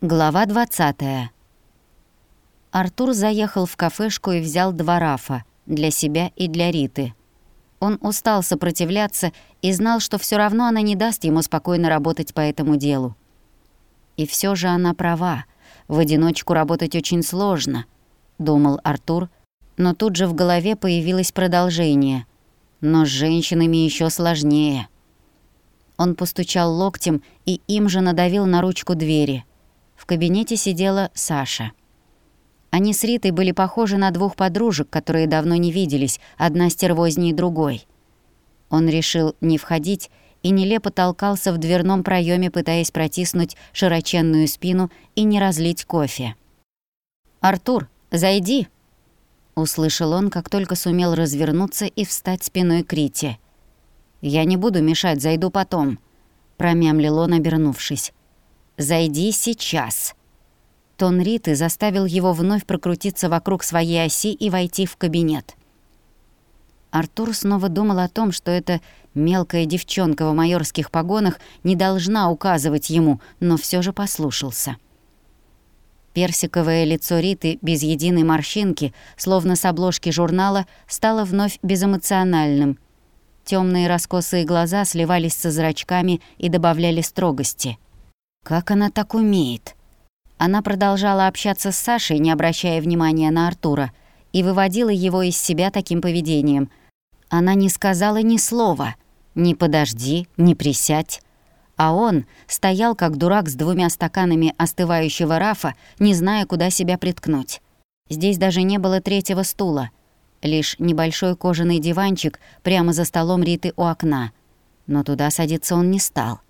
Глава 20. Артур заехал в кафешку и взял два рафа для себя и для Риты. Он устал сопротивляться и знал, что все равно она не даст ему спокойно работать по этому делу. И все же она права. В одиночку работать очень сложно, думал Артур, но тут же в голове появилось продолжение. Но с женщинами еще сложнее. Он постучал локтем и им же надавил на ручку двери. В кабинете сидела Саша. Они с Ритой были похожи на двух подружек, которые давно не виделись, одна стервознее другой. Он решил не входить и нелепо толкался в дверном проеме, пытаясь протиснуть широченную спину и не разлить кофе. «Артур, зайди!» Услышал он, как только сумел развернуться и встать спиной к Рите. «Я не буду мешать, зайду потом», — промямлил он, обернувшись. «Зайди сейчас». Тон Риты заставил его вновь прокрутиться вокруг своей оси и войти в кабинет. Артур снова думал о том, что эта мелкая девчонка в майорских погонах не должна указывать ему, но все же послушался. Персиковое лицо Риты без единой морщинки, словно с обложки журнала, стало вновь безэмоциональным. Темные раскосые глаза сливались со зрачками и добавляли строгости — как она так умеет? Она продолжала общаться с Сашей, не обращая внимания на Артура, и выводила его из себя таким поведением. Она не сказала ни слова. «Не подожди, не присядь». А он стоял как дурак с двумя стаканами остывающего рафа, не зная, куда себя приткнуть. Здесь даже не было третьего стула. Лишь небольшой кожаный диванчик прямо за столом Риты у окна. Но туда садиться он не стал.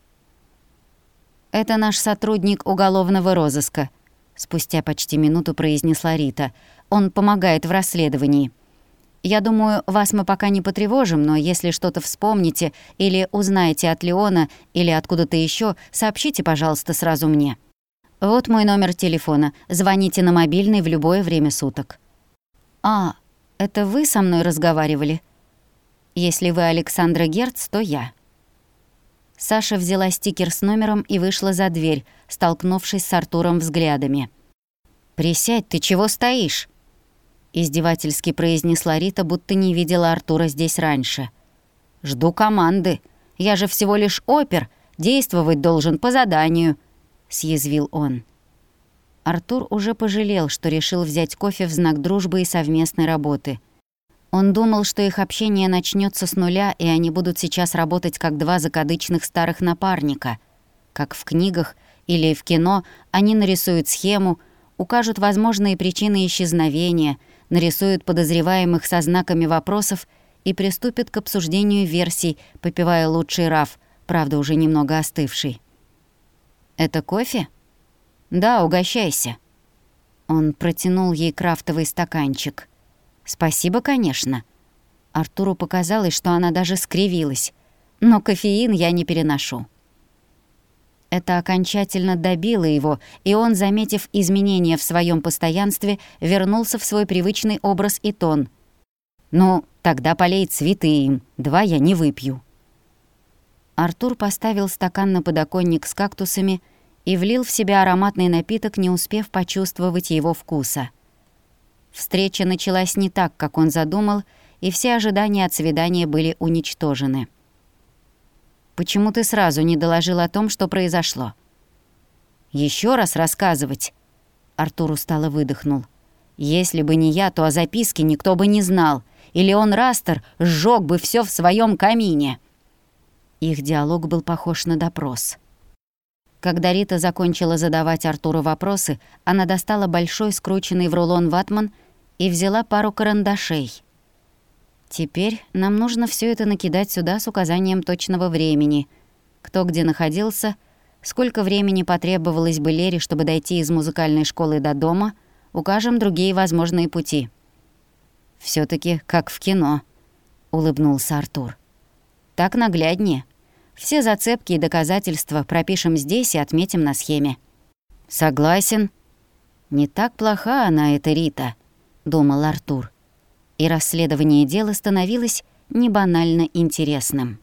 «Это наш сотрудник уголовного розыска», — спустя почти минуту произнесла Рита. «Он помогает в расследовании. Я думаю, вас мы пока не потревожим, но если что-то вспомните или узнаете от Леона или откуда-то еще, сообщите, пожалуйста, сразу мне. Вот мой номер телефона. Звоните на мобильный в любое время суток». «А, это вы со мной разговаривали?» «Если вы Александра Герц, то я». Саша взяла стикер с номером и вышла за дверь, столкнувшись с Артуром взглядами. «Присядь, ты чего стоишь?» Издевательски произнесла Рита, будто не видела Артура здесь раньше. «Жду команды. Я же всего лишь опер, действовать должен по заданию», — съязвил он. Артур уже пожалел, что решил взять кофе в знак дружбы и совместной работы — он думал, что их общение начнется с нуля, и они будут сейчас работать как два закадычных старых напарника. Как в книгах или в кино они нарисуют схему, укажут возможные причины исчезновения, нарисуют подозреваемых со знаками вопросов и приступят к обсуждению версий, попивая лучший раф, правда, уже немного остывший. «Это кофе?» «Да, угощайся». Он протянул ей крафтовый стаканчик. «Спасибо, конечно». Артуру показалось, что она даже скривилась. «Но кофеин я не переношу». Это окончательно добило его, и он, заметив изменения в своем постоянстве, вернулся в свой привычный образ и тон. «Ну, тогда полей цветы им, два я не выпью». Артур поставил стакан на подоконник с кактусами и влил в себя ароматный напиток, не успев почувствовать его вкуса. Встреча началась не так, как он задумал, и все ожидания от свидания были уничтожены. «Почему ты сразу не доложил о том, что произошло?» Еще раз рассказывать?» Артур устало выдохнул. «Если бы не я, то о записке никто бы не знал, или он Растер сжёг бы все в своем камине». Их диалог был похож на допрос. Когда Рита закончила задавать Артуру вопросы, она достала большой скрученный в рулон ватман и взяла пару карандашей. Теперь нам нужно все это накидать сюда с указанием точного времени. Кто где находился, сколько времени потребовалось бы Лере, чтобы дойти из музыкальной школы до дома, укажем другие возможные пути. все таки как в кино», — улыбнулся Артур. «Так нагляднее. Все зацепки и доказательства пропишем здесь и отметим на схеме». «Согласен». «Не так плоха она, эта Рита», думал Артур. И расследование дела становилось не банально интересным.